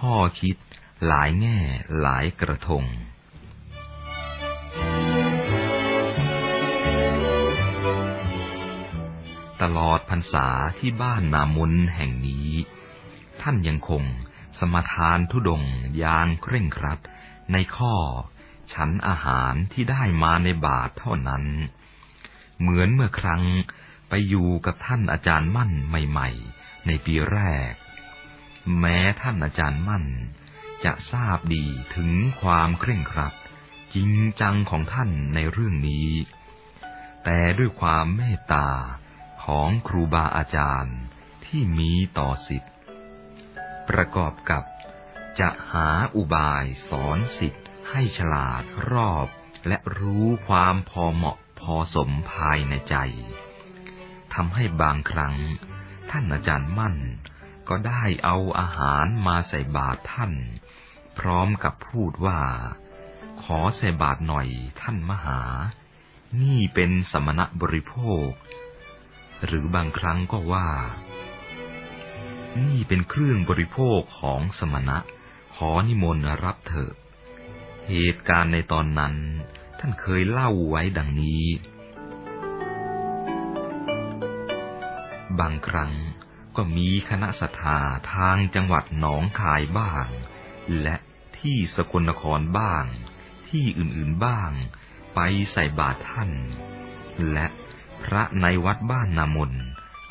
ข้อคิด หลายแง่หลายกระทงตลอดพรรษาที่บ้านนามุนแห่งนี้ ท่านยังคงสมทานทุดงยางเคร่งครัด ในข้อ ฉันอาหารที่ได้มาในบาทเท่านั้น เหมือนเมื่อครั้งไปอยู่กับท่านอาจารย์มั่นใหม่ ๆ ในปีแรก แม้ท่านอาจารย์มั่น จะทราบดีถึงความเคร่งครัด จริงจังของท่านในเรื่องนี้ แต่ด้วยความเมตตาของครูบาอาจารย์ที่มีต่อสิทธิ์ประกอบกับจะหาอุบายสอนสิทธิ์ให้ฉลาดรอบและรู้ความพอเหมาะพอสมภายในใจทำให้บางครั้ง ท่านอาจารย์มั่น ก็ได้เอาอาหารมาใส่บาตรท่าน พร้อมกับพูดว่า ขอใส่บาตรหน่อยท่านมหา นี่เป็นสมณะบริโภค หรือบางครั้งก็ว่า นี่เป็นเครื่องบริโภคของสมณะ ขอนิมนต์รับเถิดเหตุการณ์ในตอนนั้น ท่านเคยเล่าไว้ดังนี้ บางครั้ง ก็มีคณะสัทาทางจังหวัดหนองคายบ้าง และที่สกลนครบ้าง ที่อื่นๆบ้าง ไปใส่บาตรท่าน และพระในวัดบ้านนามน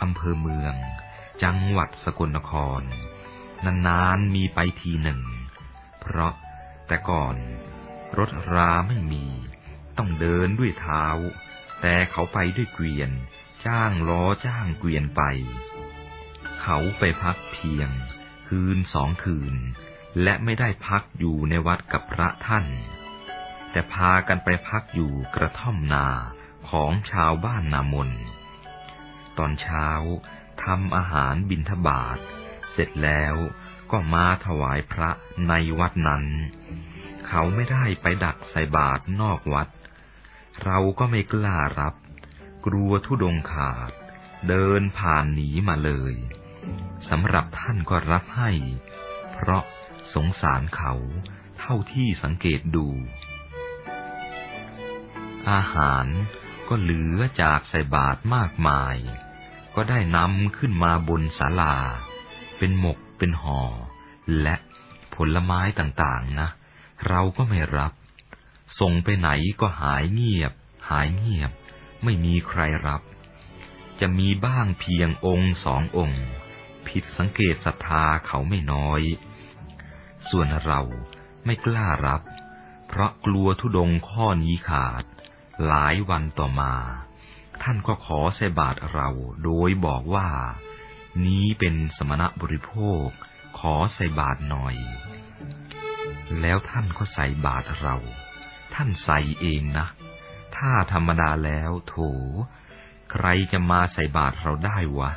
อำเภอเมือง จังหวัดสกลนคร นานๆมีไปทีหนึ่ง เพราะแต่ก่อนรถราไม่มี ต้องเดินด้วยเท้า แต่เขาไปด้วยเกวียน จ้างล้อจ้างเกวียนไป เขาไปพักเพียง คืนสองคืน และไม่ได้พักอยู่ในวัดกับพระท่าน แต่พากันไปพักอยู่กระท่อมนาของชาวบ้านนามน ตอนเช้าทำอาหารบิณฑบาต เสร็จแล้วก็มาถวายพระในวัดนั้น เขาไม่ได้ไปดักใส่บาตรนอกวัด เราก็ไม่กล้ารับ กลัวทุดงขาด เดินผ่านหนีมาเลย สำหรับท่านก็รับให้ เพราะสงสารเขาเท่าที่สังเกตดู อาหารก็เหลือจากใส่บาตรมากมาย ก็ได้นำขึ้นมาบนศาลา เป็นหมกเป็นห่อ และผลไม้ต่างๆนะ เราก็ไม่รับ ส่งไปไหนก็หายเงียบ หายเงียบ ไม่มีใครรับ จะมีบ้างเพียงองค์สององค์ ผิดสังเกตศรัทธาเขาไม่น้อย ส่วนเราไม่กล้ารับ เพราะกลัวทุดงข้อนี้ขาด หลายวันต่อมา ท่านก็ขอใส่บาตรเราโดยบอกว่า นี้เป็นสมณะบริโภค ขอใส่บาตรหน่อย แล้วท่านก็ใส่บาตรเรา ท่านใส่เองนะ ถ้าธรรมดาแล้วโถ ใครจะมาใส่บาตรเราได้วะ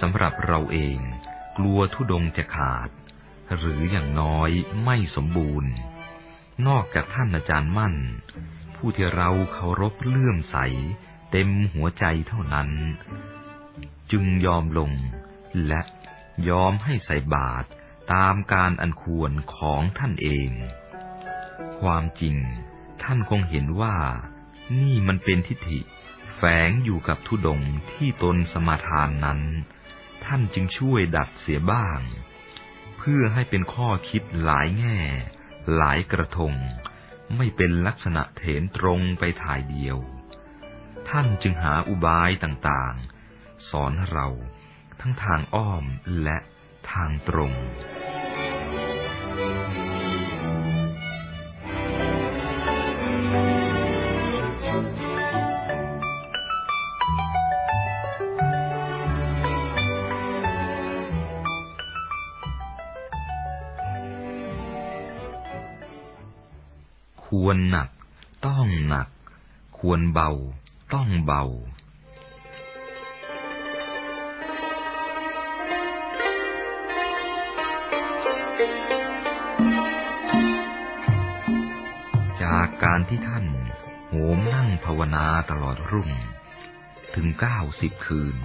สำหรับเราเองกลัวทุดงจะขาด หรืออย่างน้อยไม่สมบูรณ์ นอกจากท่านอาจารย์มั่น ผู้ที่เราเคารพเลื่อมใส เต็มหัวใจเท่านั้น จึงยอมลงและยอมให้ใส่บาตรตามการอันควรของท่านเอง ความจริงท่านคงเห็นว่านี่มันเป็นทิฏฐิแฝงอยู่กับทุดงที่ตนสมาทานนั้น ท่านจึงช่วยดัดเสียบ้าง เพื่อให้เป็นข้อคิดหลายแง่ หลายกระทง ไม่เป็นลักษณะเถนตรงไปถ่ายเดียว ท่านจึงหาอุบายต่างๆ สอนเราทั้งทางอ้อมและทางตรง ควรหนัก ต้องหนัก ควรเบา ต้องเบา จากการที่ท่านโหมนั่งภาวนาตลอดรุ่ง ถึงเก้าสิบคืน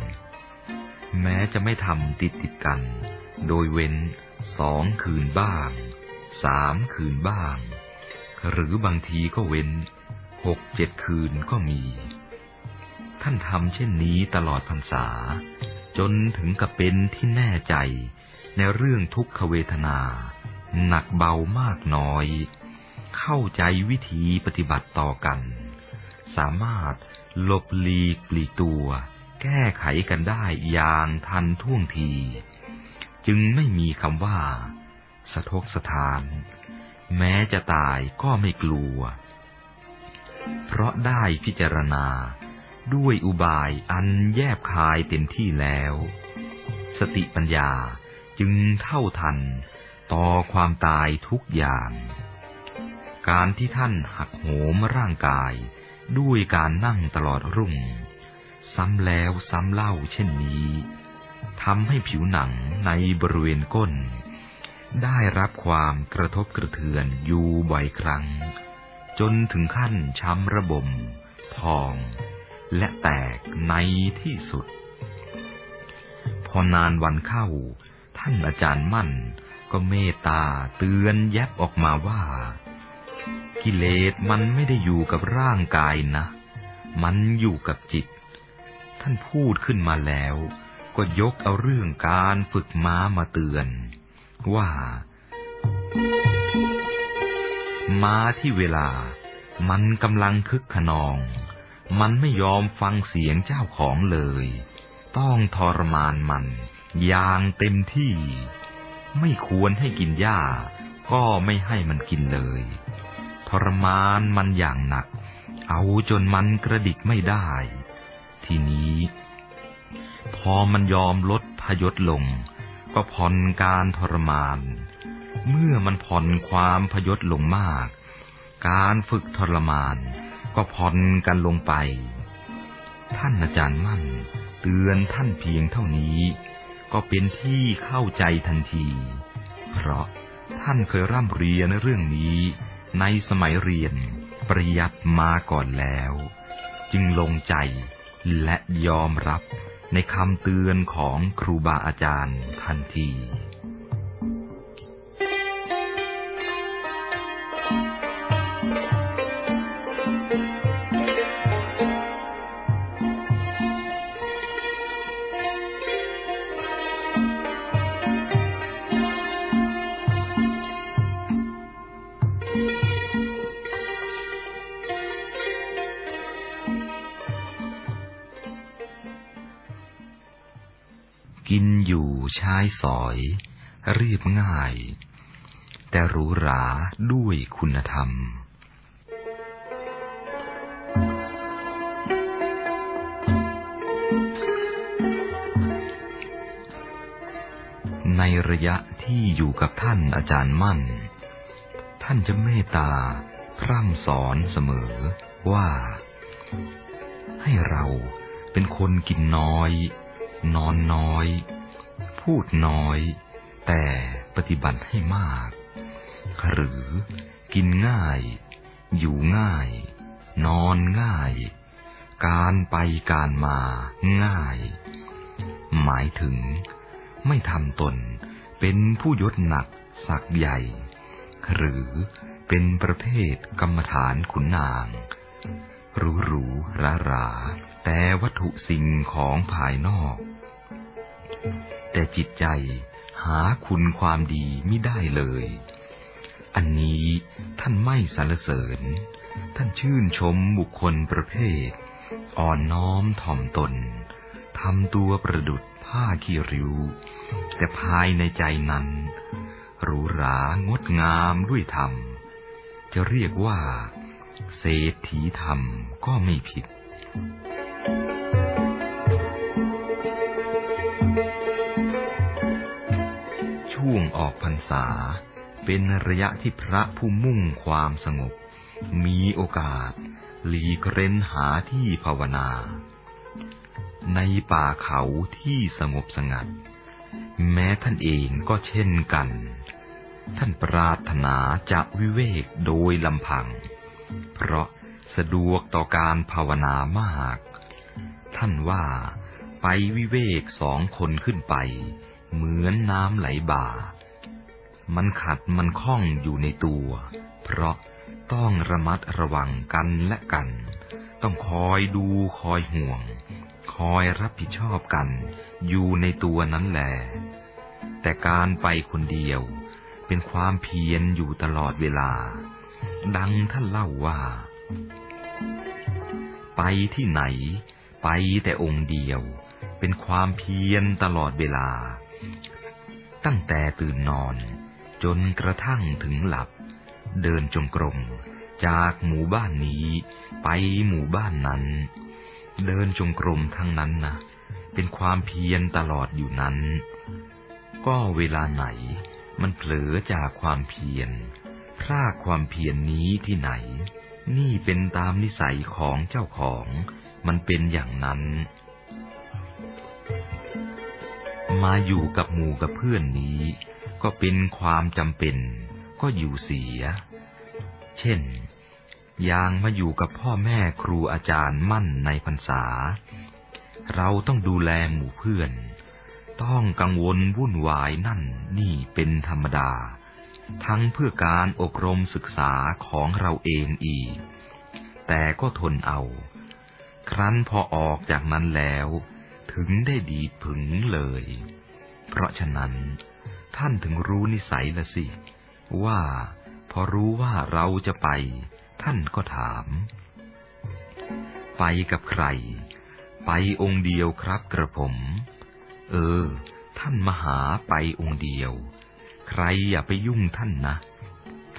แม้จะไม่ทำติดติดกัน โดยเว้นสองคืนบ้าง สามคืนบ้าง หรือบางทีก็เว้นหกเจ็ดคืนก็มี ท่านทำเช่นนี้ตลอดพรรษา จนถึงกับเป็นที่แน่ใจในเรื่องทุกขเวทนา หนักเบามากน้อย เข้าใจวิธีปฏิบัติต่อกัน สามารถหลบหลีกปลีตัว แก้ไขกันได้อย่างทันท่วงที จึงไม่มีคำว่า สะทกสถาน แม้จะตายก็ไม่กลัว เพราะได้พิจารณาด้วยอุบายอันแยบคายเต็มที่แล้ว สติปัญญาจึงเท่าทันต่อความตายทุกอย่าง การที่ท่านหักโหมร่างกายด้วยการนั่งตลอดรุ่ง ซ้ำแล้วซ้ำเล่าเช่นนี้ทำให้ผิวหนังในบริเวณก้น ได้รับความกระทบกระเทือนอยู่บ่อยครั้ง จนถึงขั้นช้ำระบม พอง และแตกในที่สุด พอนานวันเข้า ท่านอาจารย์มั่นก็เมตตาเตือนแยบออกมาว่า กิเลสมันไม่ได้อยู่กับร่างกายนะ มันอยู่กับจิต ท่านพูดขึ้นมาแล้ว ก็ยกเอาเรื่องการฝึกม้ามาเตือน ว่า ม้าที่เวลา มันกำลังคึกขนอง มันไม่ยอมฟังเสียงเจ้าของเลย ต้องทรมานมัน อย่างเต็มที่ ไม่ควรให้กินหญ้า ก็ไม่ให้มันกินเลย ทรมานมันอย่างหนัก เอาจนมันกระดิกไม่ได้ ทีนี้ พอมันยอมลดพยศลง ก็ผ่อนการทรมาน เมื่อมันผ่อนความพยศลงมาก การฝึกทรมาน ก็ผ่อนกันลงไป ท่านอาจารย์มั่น เตือนท่านเพียงเท่านี้ ก็เป็นที่เข้าใจทันที เพราะท่านเคยร่ำเรียนเรื่องนี้ในสมัยเรียนปริยัติมาก่อนแล้ว จึงลงใจและยอมรับ ในคำเตือนของครูบาอาจารย์ทันที กินอยู่ใช้สอย เรียบง่าย แต่หรูหราด้วยคุณธรรม ในระยะที่อยู่กับท่านอาจารย์มั่น ท่านจะเมตตาพร่ำสอนเสมอว่า ให้เราเป็นคนกินน้อย นอนน้อย พูดน้อย แต่ปฏิบัติให้มาก หรือกินง่าย อยู่ง่าย นอนง่าย การไปการมาง่าย หมายถึง ไม่ทำตนเป็นผู้ยศหนักสักใหญ่ หรือเป็นประเภทกรรมฐานขุนนาง หรูหรูราราแต่วัตถุสิ่งของภายนอก แต่จิตใจหาคุณความดีไม่ได้เลย อันนี้ท่านไม่สรรเสริญ ท่านชื่นชมบุคคลประเภท อ่อนน้อมถ่อมตนทำตัวประดุดผ้าขี้ริ้ว แต่ภายในใจนั้น หรูหรางดงามด้วยธรรม จะเรียกว่า เศรษฐีธรรมก็ไม่ผิด ช่วงออกพรรษา เป็นระยะที่พระผู้มุ่งความสงบ มีโอกาส หลีกเร้นหาที่ภาวนา ในป่าเขาที่สงบสงัด แม้ท่านเองก็เช่นกัน ท่านปรารถนาจะวิเวกโดยลำพัง เพราะสะดวกต่อการภาวนามาก ท่านว่าไปวิเวกสองคนขึ้นไป เหมือนน้ำไหลบ่า มันขัดมันคล้องอยู่ในตัว เพราะต้องระมัดระวังกันและกัน ต้องคอยดูคอยห่วง คอยรับผิดชอบกัน อยู่ในตัวนั้นแหละแต่การไปคนเดียว เป็นความเพียรอยู่ตลอดเวลา ดังท่านเล่าว่า ไปที่ไหน ไปแต่องค์เดียว เป็นความเพียรตลอดเวลา ตั้งแต่ตื่นนอน จนกระทั่งถึงหลับ เดินจงกรมจากหมู่บ้านนี้ ไปหมู่บ้านนั้น เดินจงกรมทั้งนั้นนะเป็นความเพียรตลอดอยู่นั้น ก็เวลาไหนมันเผลอจากความเพียร พรากความเพียรนนี้ที่ไหน นี่เป็นตามนิสัยของเจ้าของ มันเป็นอย่างนั้น มาอยู่กับหมู่กับเพื่อนนี้ ก็เป็นความจำเป็น ก็อยู่เสีย เช่น อย่างมาอยู่กับพ่อแม่ครูอาจารย์มั่นในพรรษา เราต้องดูแลหมู่เพื่อน ต้องกังวลวุ่นวายนั่นนี่เป็นธรรมดา ทั้งเพื่อการอบรมศึกษาของเราเองอีก แต่ก็ทนเอา ครั้นพอออกจากนั้นแล้ว ถึงได้ดีผึงเลย เพราะฉะนั้น ท่านถึงรู้นิสัยละสิ ว่าพอรู้ว่าเราจะไป ท่านก็ถาม ไปกับใคร ไปองค์เดียวครับกระผม เออ ท่านมหาไปองค์เดียว ใครอย่าไปยุ่งท่านนะ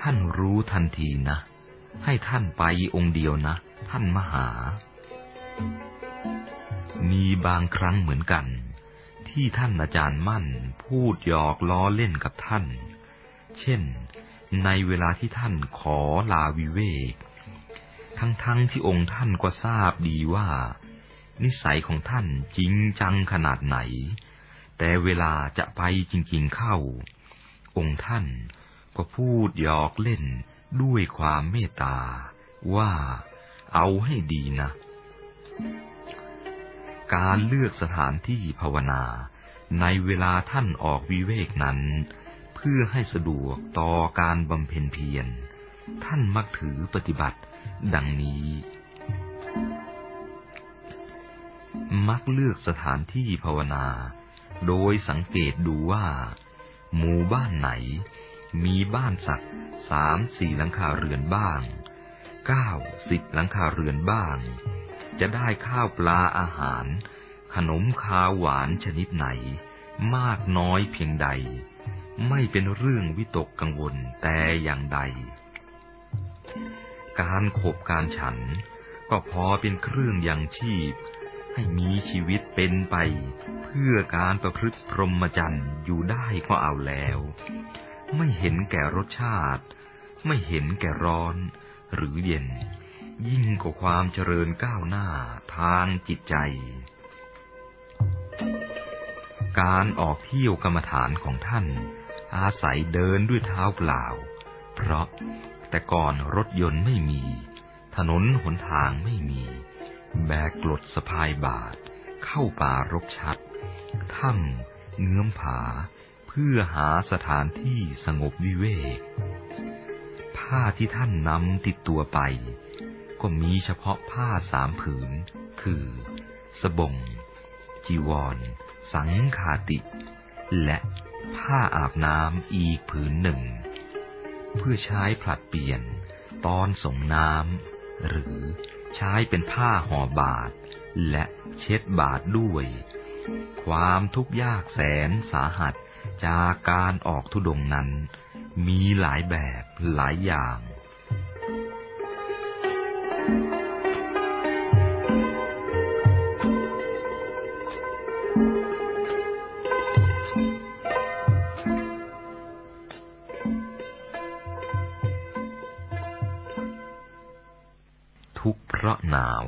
ท่านรู้ทันทีนะ ให้ท่านไปองค์เดียวนะ ท่านมหา มีบางครั้งเหมือนกัน ที่ท่านอาจารย์มั่น พูดหยอกล้อเล่นกับท่าน เช่น ในเวลาที่ท่านขอลาวิเวก ทั้งๆทที่องค์ท่านก็ทราบดีว่า นิสัยของท่านจริงจังขนาดไหน แต่เวลาจะไปจริง ๆเข้า องค์ท่านก็พูดหยอกเล่นด้วยความเมตตา ว่าเอาให้ดีนะ การเลือกสถานที่ภาวนาในเวลาท่านออกวิเวกนั้น เพื่อให้สะดวกต่อการบำเพ็ญเพียร ท่านมักถือปฏิบัติดังนี้ มักเลือกสถานที่ภาวนา โดยสังเกตดูว่า หมู่บ้านไหน มีบ้านสักสามสี่หลังคาเรือนบ้างเก้าสิบหลังคาเรือนบ้าง จะได้ข้าวปลาอาหาร ขนมคาวหวานชนิดไหน มากน้อยเพียงใด ไม่เป็นเรื่องวิตกกังวลแต่อย่างใด การขบการฉันก็พอเป็นเครื่องยังชีพ ให้มีชีวิตเป็นไป เพื่อการประพฤติพรหมจรรย์อยู่ได้ก็เอาแล้ว ไม่เห็นแก่รสชาติ ไม่เห็นแก่ร้อน หรือเย็น ยิ่งกว่าความเจริญก้าวหน้าทางจิตใจ การออกเที่ยวกรรมฐานของท่าน อาศัยเดินด้วยเท้าเปล่า เพราะแต่ก่อนรถยนต์ไม่มี ถนนหนทางไม่มี แบกกลดสะพายบาท เข้าป่ารกชัด ถ้ำเงื้อมผา เพื่อหาสถานที่สงบวิเวก ผ้าที่ท่านนำติดตัวไป ก็มีเฉพาะผ้าสามผืน คือ สบง จีวร สังขาติ และผ้าอาบน้ำอีกผืนหนึ่ง เพื่อใช้ผลัดเปลี่ยนตอนส่งน้ำหรือ ใช้เป็นผ้าห่อบาดและเช็ดบาดด้วย ความทุกข์ยากแสนสาหัสจากการออกทุดงนั้น มีหลายแบบหลายอย่าง หนาว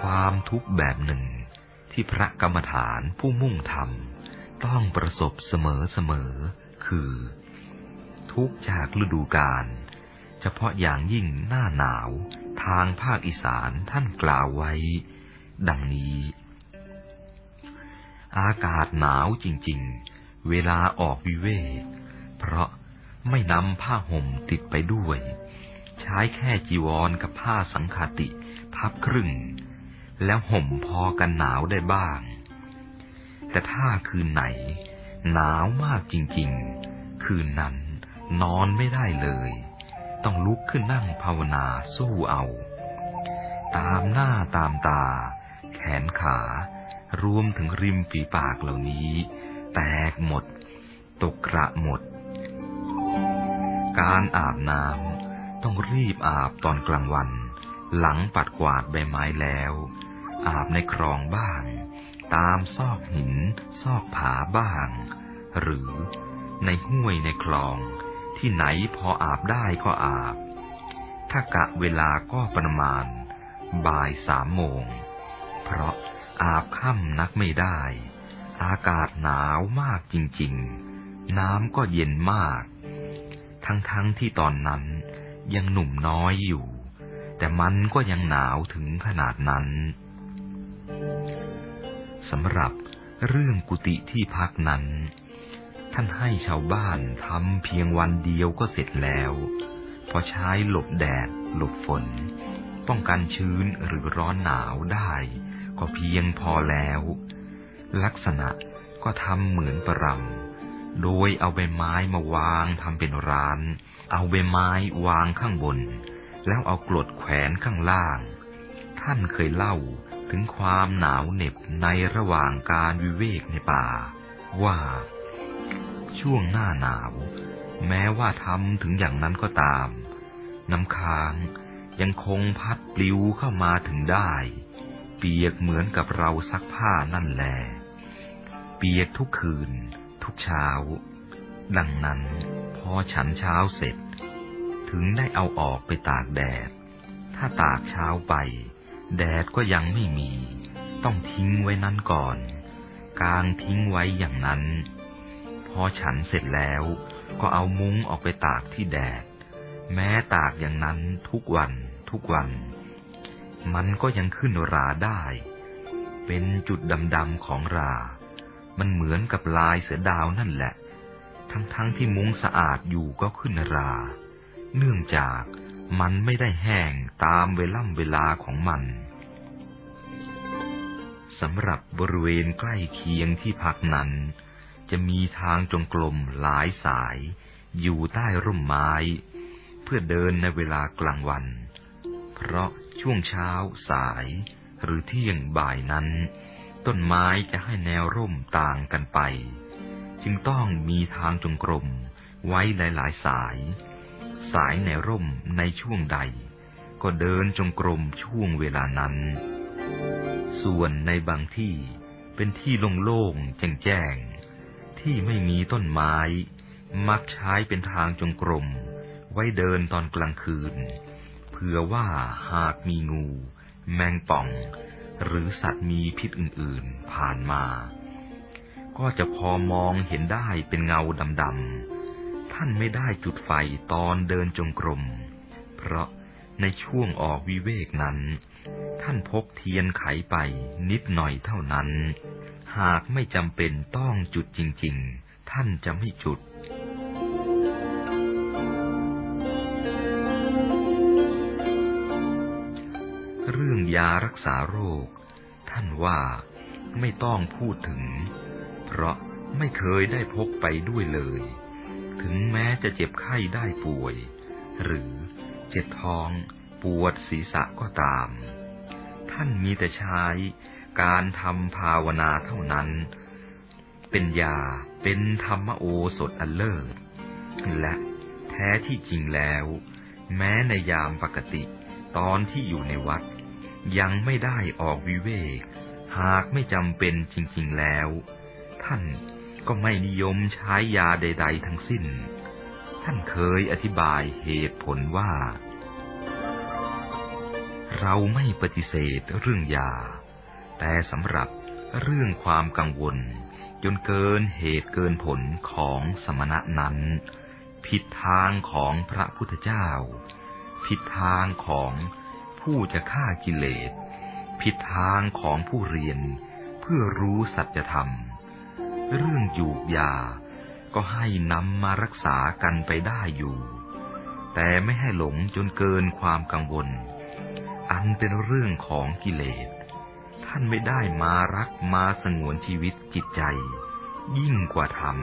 ความทุกข์แบบหนึ่งที่พระกรรมฐานผู้มุ่งทำต้องประสบเสมอเสมอ คือ ทุกจากฤดูกาลเฉพาะอย่างยิ่งหน้าหนาวทางภาคอีสานท่านกล่าวไว้ ดังนี้ อากาศหนาวจริง ๆ เวลาออกวิเวกเพราะ ไม่นำผ้าห่มติดไปด้วย ใช้แค่จีวรกับผ้าสังคติพับครึ่ง แล้วห่มพอกันหนาวได้บ้าง แต่ถ้าคืนไหน หนาวมากจริงๆ คืนนั้นนอนไม่ได้เลย ต้องลุกขึ้นนั่งภาวนาสู้เอา ตามหน้าตามตา แขนขารวมถึงริมฝีปากเหล่านี้ แตกหมด ตกกระหมด การอาบน้ำต้องรีบอาบตอนกลางวัน หลังปัดกวาดใบไม้แล้ว อาบในคลองบ้าง ตามซอกหิน ซอกผาบ้าง หรือในห้วยในคลอง ที่ไหนพออาบได้ก็อาบ ถ้ากะเวลาก็ประมาณ บ่ายสามโมง เพราะอาบค่ำนักไม่ได้ อากาศหนาวมากจริงๆ น้ำก็เย็นมาก ทั้งๆทที่ตอนนั้นยังหนุ่มน้อยอยู่ แต่มันก็ยังหนาวถึงขนาดนั้นสำหรับเรื่องกุฏิที่พักนั้น ท่านให้ชาวบ้านทำเพียงวันเดียวก็เสร็จแล้ว พอใช้หลบแดด หลบฝน ป้องกันชื้นหรือร้อนหนาวได้ ก็เพียงพอแล้ว ลักษณะก็ทำเหมือนประรำ โดยเอาใบไม้มาวางทำเป็นร้าน เอาใบไม้วางข้างบน แล้วเอากรดแขวนข้างล่าง ท่านเคยเล่าถึงความหนาวเหน็บในระหว่างการวิเวกในป่า ว่า ช่วงหน้าหนาว แม้ว่าทำถึงอย่างนั้นก็ตาม น้ำค้างยังคงพัดปลิวเข้ามาถึงได้ เปียกเหมือนกับเราซักผ้านั่นแหละเปียกทุกคืน ทุกเช้า ดังนั้นพอฉันเช้าเสร็จ ถึงได้เอาออกไปตากแดด ถ้าตากเช้าไป แดดก็ยังไม่มี ต้องทิ้งไว้นั้นก่อน กางทิ้งไว้อย่างนั้น พอฉันเสร็จแล้วก็เอามุ้งออกไปตากที่แดด แม้ตากอย่างนั้นทุกวันทุกวัน มันก็ยังขึ้นราได้ เป็นจุดดำๆของรา มันเหมือนกับลายเสือดาวนั่นแหละ ทั้งๆทที่มุ้งสะอาดอยู่ก็ขึ้นรา เนื่องจากมันไม่ได้แห้งตามเวล่ำเวลาของมันสำหรับบริเวณใกล้เคียงที่พักนั้น จะมีทางจงกรมหลายสาย อยู่ใต้ร่มไม้ เพื่อเดินในเวลากลางวัน เพราะช่วงเช้าสายหรือเที่ยงบ่ายนั้น ต้นไม้จะให้แนวร่มต่างกันไป จึงต้องมีทางจงกรมไว้หลายๆสาย สายในร่มในช่วงใด ก็เดินจงกรมช่วงเวลานั้น ส่วนในบางที่เป็นที่โล่งๆแจ้งที่ไม่มีต้นไม้ มักใช้เป็นทางจงกรมไว้เดินตอนกลางคืน เผื่อว่าหากมีงู แมงป่อง หรือสัตว์มีพิษอื่นๆผ่านมา ก็จะพอมองเห็นได้เป็นเงาดำๆ ท่านไม่ได้จุดไฟตอนเดินจงกรม เพราะในช่วงออกวิเวกนั้น ท่านพกเทียนไขไปนิดหน่อยเท่านั้น หากไม่จำเป็นต้องจุดจริง ๆ ท่านจะไม่จุด ยารักษาโรค ท่านว่าไม่ต้องพูดถึง เพราะไม่เคยได้พกไปด้วยเลย ถึงแม้จะเจ็บไข้ได้ป่วย หรือเจ็บท้องปวดศีรษะก็ตาม ท่านมีแต่ใช้การทำภาวนาเท่านั้น เป็นยาเป็นธรรมโอสถอันเลิศและแท้ที่จริงแล้ว แม้ในยามปกติตอนที่อยู่ในวัด ยังไม่ได้ออกวิเวก หากไม่จำเป็นจริงๆแล้ว ท่านก็ไม่นิยมใช้ยาใด ๆ ทั้งสิ้น ท่านเคยอธิบายเหตุผลว่า เราไม่ปฏิเสธเรื่องยา แต่สำหรับเรื่องความกังวล จนเกินเหตุเกินผลของสมณะนั้น ผิดทางของพระพุทธเจ้า ผิดทางของ ผู้จะฆ่ากิเลส ผิดทางของผู้เรียนเพื่อรู้สัจธรรม เรื่องยูกยา ก็ให้นำมารักษากันไปได้อยู่ แต่ไม่ให้หลงจนเกินความกังวล อันเป็นเรื่องของกิเลส ท่านไม่ได้มารักมาสงวนชีวิตจิตใจ ยิ่งกว่าธรรม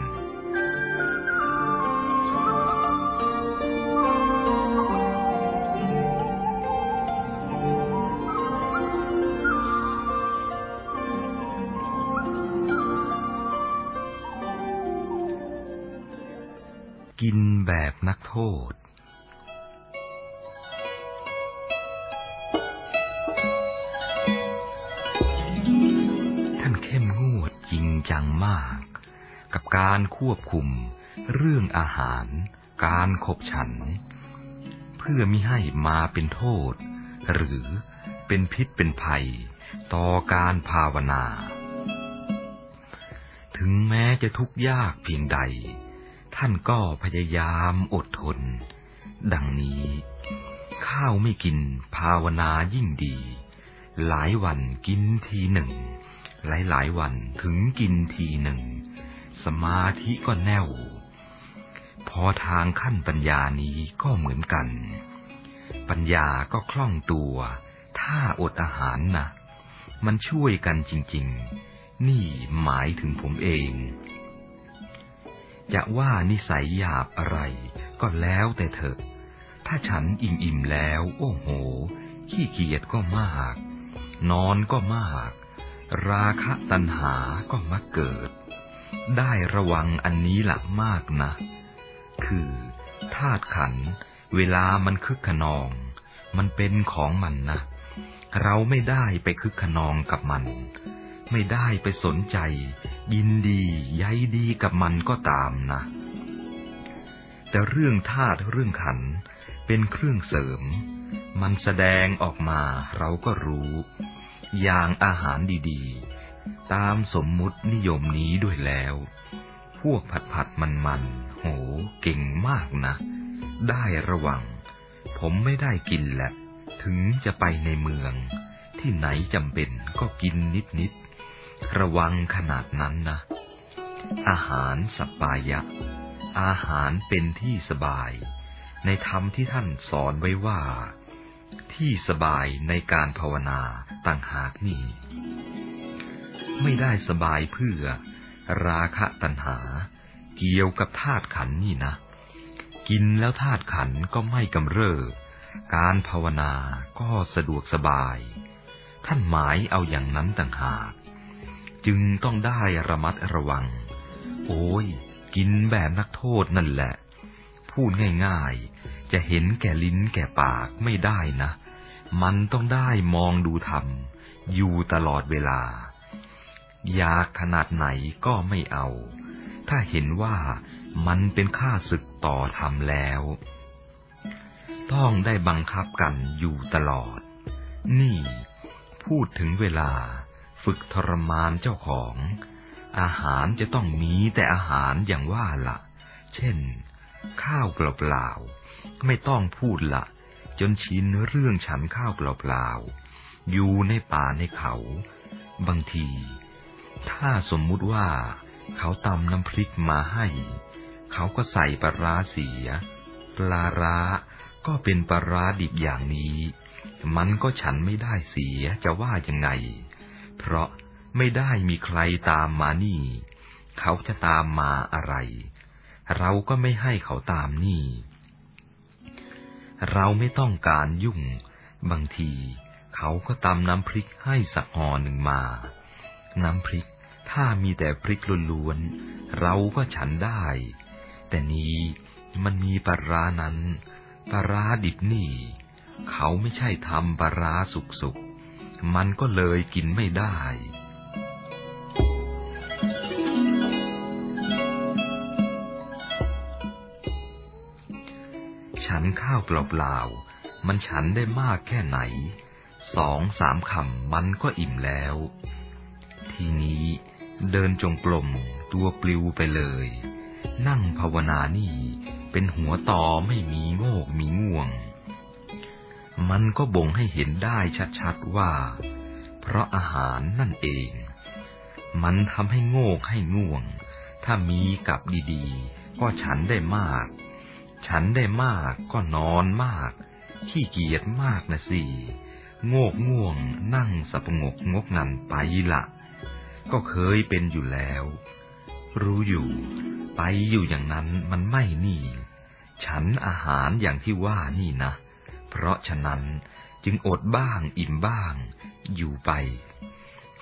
กินแบบนักโทษ ท่านเข้มงวดจริงจังมาก กับการควบคุมเรื่องอาหาร การขบฉัน เพื่อมิให้มาเป็นโทษ หรือเป็นพิษเป็นภัย ต่อการภาวนา ถึงแม้จะทุกข์ยากเพียงใด ท่านก็พยายามอดทน ดังนี้ ข้าวไม่กินภาวนายิ่งดี หลายวันกินทีหนึ่ง หลายหลายวันถึงกินทีหนึ่ง สมาธิก็แน่ว พอทางขั้นปัญญานี้ก็เหมือนกัน ปัญญาก็คล่องตัว ถ้าอดอาหารนะมันช่วยกันจริง ๆ นี่หมายถึงผมเอง จะว่านิสัยหยาบอะไร ก็แล้วแต่เถอะ ถ้าฉันอิ่มอิ่มแล้ว โอ้โห ขี้เกียจก็มาก นอนก็มาก ราคะตัณหาก็มักเกิด ได้ระวังอันนี้ละมากนะ คือธาตุขัน เวลามันคึกขนอง มันเป็นของมันนะ เราไม่ได้ไปคึกขนองกับมัน ไม่ได้ไปสนใจ ยินดีใยดีกับมันก็ตามนะ แต่เรื่องธาตุเรื่องขันเป็นเครื่องเสริม มันแสดงออกมาเราก็รู้ อย่างอาหารดีๆ ตามสมมุตินิยมนี้ด้วยแล้ว พวกผัดผัดมันมันโหเก่งมากนะ ได้ระวัง ผมไม่ได้กินแหละ ถึงจะไปในเมืองที่ไหนจำเป็นก็กินนิดนิด ระวังขนาดนั้นนะ อาหารสปายะ อาหารเป็นที่สบาย ในธรรมที่ท่านสอนไว้ว่า ที่สบายในการภาวนาต่างหากนี่ ไม่ได้สบายเพื่อ ราคะตัณหา เกี่ยวกับธาตุขันนี่นะ กินแล้วธาตุขันก็ไม่กำเริบการภาวนาก็สะดวกสบาย ท่านหมายเอาอย่างนั้นต่างหาก จึงต้องได้ระมัดระวัง โอ้ย กินแบบนักโทษนั่นแหละ พูดง่ายๆ จะเห็นแก่ลิ้นแก่ปากไม่ได้นะ มันต้องได้มองดูธรรม อยู่ตลอดเวลา อยากขนาดไหนก็ไม่เอา ถ้าเห็นว่ามันเป็นค่าศึกต่อธรรมแล้ว ต้องได้บังคับกันอยู่ตลอด นี่ พูดถึงเวลา ฝึกทรมานเจ้าของ อาหารจะต้องมีแต่อาหารอย่างว่าละเช่น ข้าวเปล่าๆไม่ต้องพูดละจนชินเรื่องฉันข้าวเปล่าๆอยู่ในป่าในเขา บางที ถ้าสมมุติว่าเขาตำน้ำพริกมาให้ เขาก็ใส่ปลาร้าเสีย ปลาร้าก็เป็นปลาร้าดิบอย่างนี้ มันก็ฉันไม่ได้เสียจะว่ายังไง เพราะไม่ได้มีใครตามมานี่ เขาจะตามมาอะไร เราก็ไม่ให้เขาตามนี่ เราไม่ต้องการยุ่ง บางที เขาก็ตำน้ำพริกให้สักห่อหนึ่งมา น้ำพริกถ้ามีแต่พริกล้วนๆเราก็ฉันได้ แต่นี้มันมีปลาร้านั้นปลาร้าดิบนี่ เขาไม่ใช่ทำปลาร้าสุกๆ มันก็เลยกินไม่ได้ ฉันข้าวเปล่าๆ มันฉันได้มากแค่ไหน สองสามคำมันก็อิ่มแล้ว ทีนี้เดินจงกรมตัวปลิวไปเลย นั่งภาวนานี่เป็นหัวต่อไม่มีโงกมีง่วง มันก็บ่งให้เห็นได้ชัดๆว่า เพราะอาหารนั่นเอง มันทำให้โงกให้ง่วง ถ้ามีกับดีๆ ก็ฉันได้มาก ฉันได้มากก็นอนมาก ขี้เกียจมากนะสิ โงกง่วงนั่งสะปงกงกงันไปละก็เคยเป็นอยู่แล้ว รู้อยู่ไปอยู่อย่างนั้นมันไม่นี่ ฉันอาหารอย่างที่ว่านี่นะ เพราะฉะนั้นจึงอดบ้างอิ่มบ้าง อยู่ไป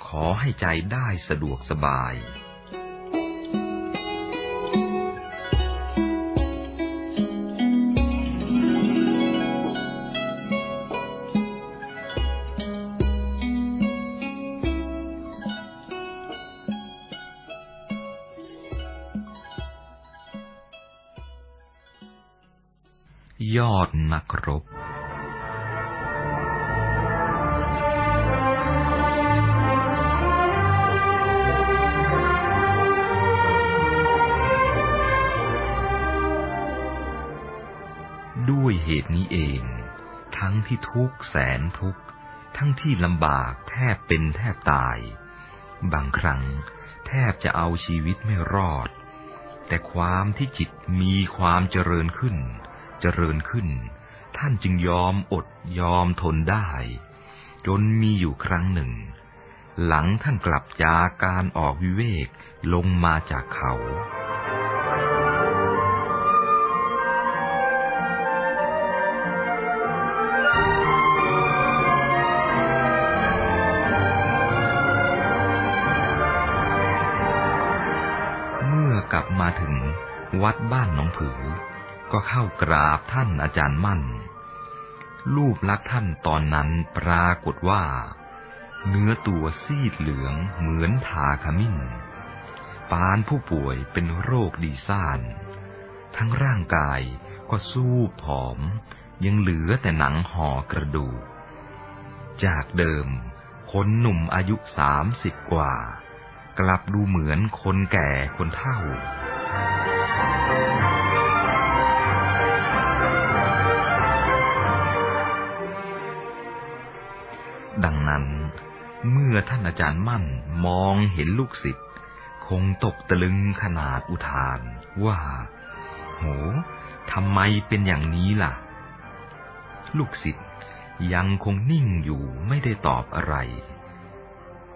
ขอให้ใจได้สะดวกสบาย ยอดนักรบ ทุกข์แสนทุกข์ ทั้งที่ลำบากแทบเป็นแทบตาย บางครั้งแทบจะเอาชีวิตไม่รอด แต่ความที่จิตมีความเจริญขึ้น เจริญขึ้น ท่านจึงยอมอดยอมทนได้ จนมีอยู่ครั้งหนึ่ง หลังท่านกลับจากการออกวิเวกลงมาจากเขา มาถึงวัดบ้านหนองผือ ก็เข้ากราบท่านอาจารย์มั่น รูปลักษณ์ท่านตอนนั้นปรากฏว่า เนื้อตัวซีดเหลืองเหมือนทาขมิ้น ปานผู้ป่วยเป็นโรคดีซ่าน ทั้งร่างกายก็สู้ผอม ยังเหลือแต่หนังห่อกระดูก จากเดิม คนหนุ่มอายุสามสิบกว่า กลับดูเหมือนคนแก่คนเฒ่า ดังนั้น เมื่อท่านอาจารย์มั่นมองเห็นลูกศิษย์คงตกตะลึงขนาดอุทานว่า โหทำไมเป็นอย่างนี้ล่ะ ลูกศิษย์ยังคงนิ่งอยู่ไม่ได้ตอบอะไร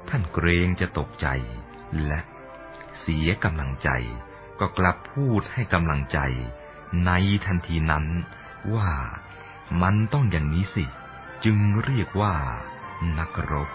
ท่านเกรงจะตกใจและเสียกำลังใจ ก็กลับพูดให้กำลังใจ ในทันทีนั้นว่ามันต้องอย่างนี้สิ จึงเรียกว่า นักรบ